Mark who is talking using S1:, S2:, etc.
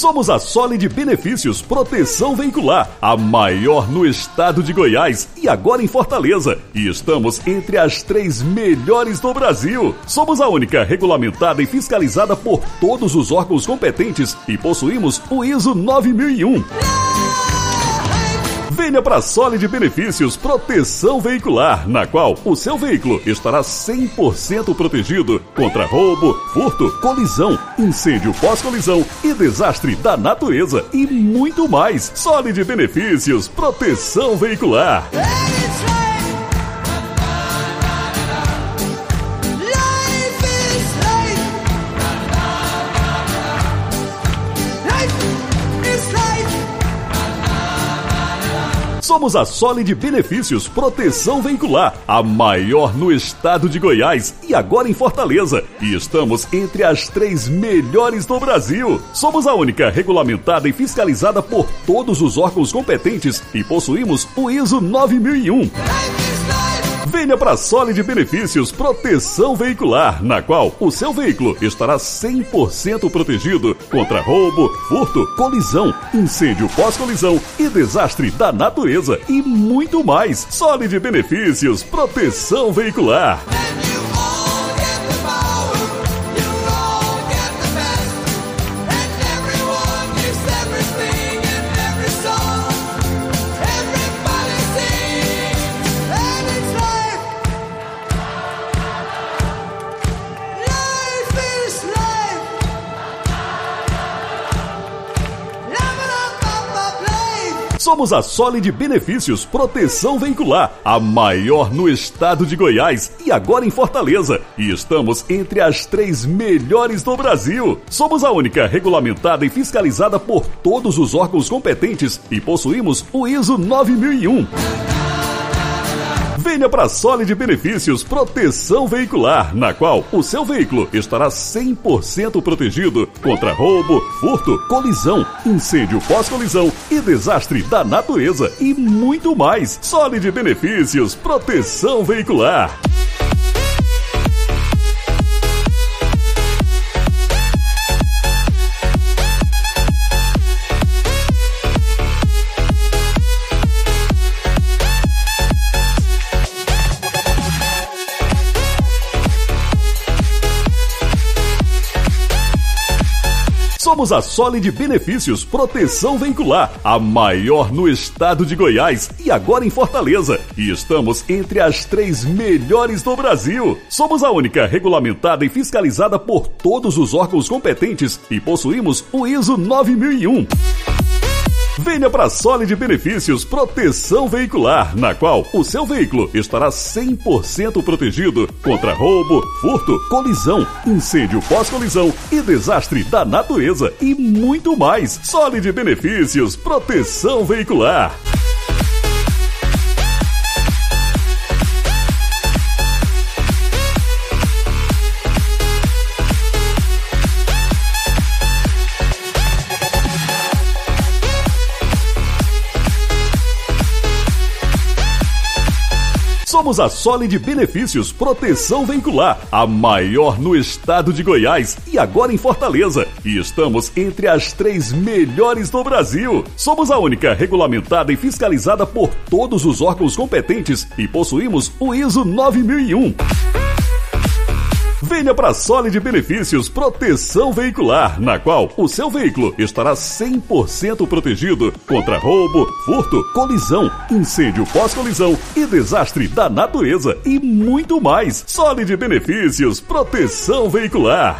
S1: Somos a Solid Benefícios Proteção Veicular, a maior no estado de Goiás e agora em Fortaleza. E estamos entre as três melhores do Brasil. Somos a única regulamentada e fiscalizada por todos os órgãos competentes e possuímos o ISO 9001. Venha para a Solid Benefícios Proteção Veicular, na qual o seu veículo estará 100% protegido contra roubo, furto, colisão, incêndio pós-colisão e desastre da natureza e muito mais. Solid Benefícios Proteção Veicular. Somos a Solid Benefícios Proteção Veicular, a maior no estado de Goiás e agora em Fortaleza. E estamos entre as três melhores do Brasil. Somos a única regulamentada e fiscalizada por todos os órgãos competentes e possuímos o ISO 9001. Venha para Solid Benefícios Proteção Veicular, na qual o seu veículo estará 100% protegido contra roubo, furto, colisão, incêndio pós-colisão e desastre da natureza e muito mais. Solid Benefícios Proteção Veicular. Somos a Solid Benefícios Proteção Veicular, a maior no estado de Goiás e agora em Fortaleza. E estamos entre as três melhores do Brasil. Somos a única regulamentada e fiscalizada por todos os órgãos competentes e possuímos o ISO 9001. Venha para a Solid Benefícios Proteção Veicular, na qual o seu veículo estará 100% protegido contra roubo, furto, colisão, incêndio pós-colisão e desastre da natureza e muito mais. Solid Benefícios Proteção Veicular. Somos a Solid Benefícios Proteção Veicular, a maior no estado de Goiás e agora em Fortaleza. E estamos entre as três melhores do Brasil. Somos a única regulamentada e fiscalizada por todos os órgãos competentes e possuímos o ISO 9001. Venha para Solid Benefícios Proteção Veicular, na qual o seu veículo estará 100% protegido contra roubo, furto, colisão, incêndio pós-colisão e desastre da natureza e muito mais. Solid Benefícios Proteção Veicular. Somos a Solid Benefícios Proteção Veicular, a maior no estado de Goiás e agora em Fortaleza. E estamos entre as três melhores do Brasil. Somos a única regulamentada e fiscalizada por todos os órgãos competentes e possuímos o ISO 9001. Venha para a Solid Benefícios Proteção Veicular, na qual o seu veículo estará 100% protegido contra roubo, furto, colisão, incêndio pós-colisão e desastre da natureza e muito mais. Solid Benefícios Proteção Veicular.